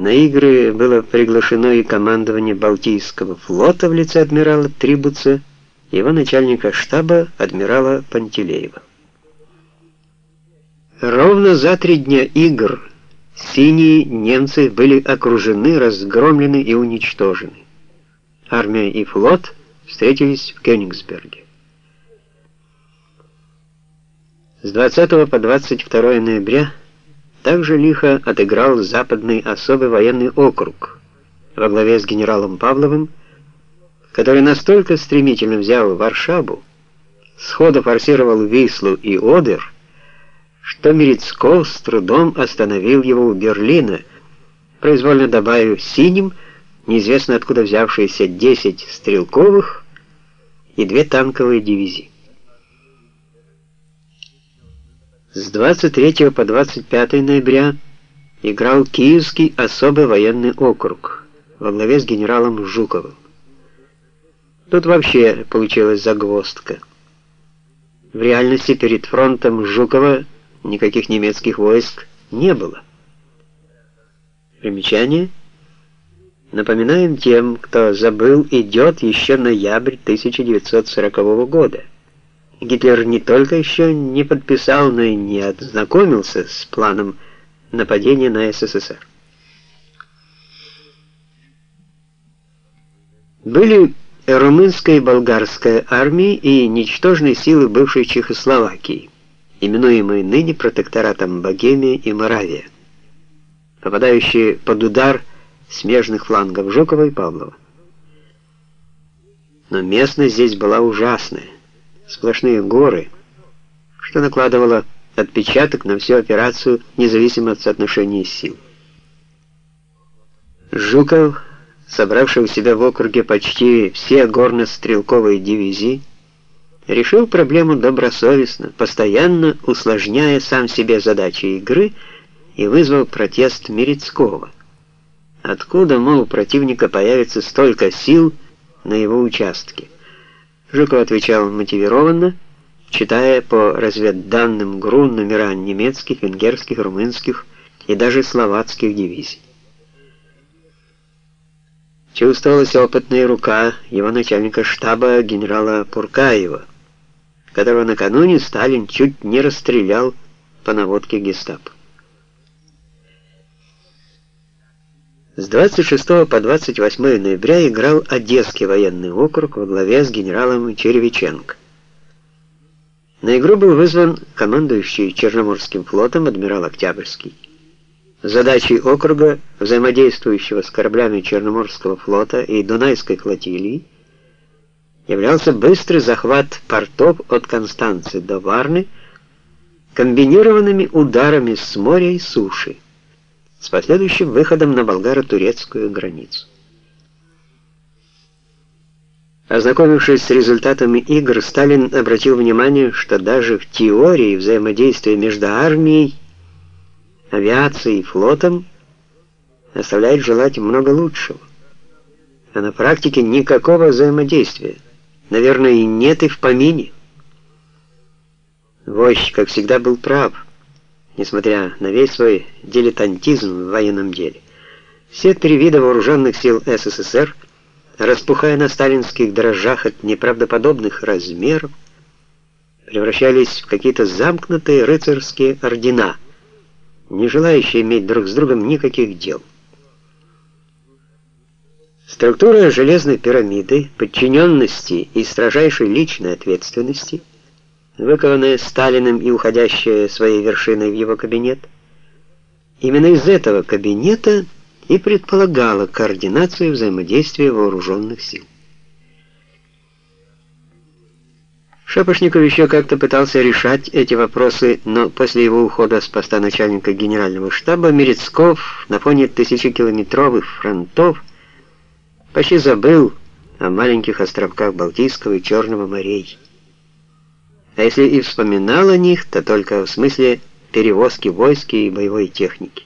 На игры было приглашено и командование Балтийского флота в лице адмирала Трибуца и его начальника штаба адмирала Пантелеева. Ровно за три дня игр синие немцы были окружены, разгромлены и уничтожены. Армия и флот встретились в Кёнигсберге. С 20 по 22 ноября также лихо отыграл Западный особый военный округ во главе с генералом Павловым, который настолько стремительно взял Варшаву, сходу форсировал Вислу и Одер, что Мерецков с трудом остановил его у Берлина, произвольно добавив синим, неизвестно откуда взявшиеся 10 стрелковых и две танковые дивизии. С 23 по 25 ноября играл Киевский особый военный округ во главе с генералом Жуковым. Тут вообще получилась загвоздка. В реальности перед фронтом Жукова никаких немецких войск не было. Примечание. Напоминаем тем, кто забыл, идет еще ноябрь 1940 года. Гитлер не только еще не подписал, но и не ознакомился с планом нападения на СССР. Были румынская и болгарская армии и ничтожные силы бывшей Чехословакии, именуемые ныне протекторатом Богемия и Моравия, попадающие под удар смежных флангов Жукова и Павлова. Но местность здесь была ужасная сплошные горы, что накладывало отпечаток на всю операцию, независимо от соотношения сил. Жуков, собравший у себя в округе почти все горно-стрелковые дивизии, решил проблему добросовестно, постоянно усложняя сам себе задачи игры и вызвал протест Мерецкого. Откуда, мол, у противника появится столько сил на его участке? Жуков отвечал мотивированно, читая по разведданным ГРУ номера немецких, венгерских, румынских и даже словацких дивизий. Чувствовалась опытная рука его начальника штаба генерала Пуркаева, которого накануне Сталин чуть не расстрелял по наводке гестапо. С 26 по 28 ноября играл Одесский военный округ во главе с генералом Черевиченко. На игру был вызван командующий Черноморским флотом адмирал Октябрьский. Задачей округа, взаимодействующего с кораблями Черноморского флота и Дунайской флотилии, являлся быстрый захват портов от Констанции до Варны комбинированными ударами с моря и суши с последующим выходом на болгаро-турецкую границу. Ознакомившись с результатами игр, Сталин обратил внимание, что даже в теории взаимодействия между армией, авиацией и флотом оставляет желать много лучшего. А на практике никакого взаимодействия, наверное, и нет и в помине. Вождь, как всегда, был прав несмотря на весь свой дилетантизм в военном деле. Все три вида вооруженных сил СССР, распухая на сталинских дрожжах от неправдоподобных размеров, превращались в какие-то замкнутые рыцарские ордена, не желающие иметь друг с другом никаких дел. Структура железной пирамиды, подчиненности и строжайшей личной ответственности – выкованная Сталиным и уходящая своей вершиной в его кабинет. Именно из этого кабинета и предполагала координацию взаимодействия вооруженных сил. Шапошников еще как-то пытался решать эти вопросы, но после его ухода с поста начальника генерального штаба Мерецков на фоне тысячекилометровых фронтов почти забыл о маленьких островках Балтийского и Черного морей. А если и вспоминал о них, то только в смысле перевозки войск и боевой техники.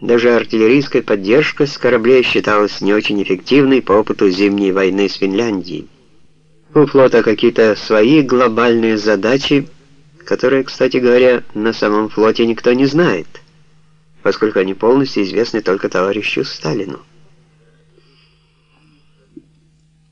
Даже артиллерийская поддержка с кораблей считалась не очень эффективной по опыту зимней войны с Финляндией. У флота какие-то свои глобальные задачи, которые, кстати говоря, на самом флоте никто не знает. поскольку они полностью известны только товарищу Сталину.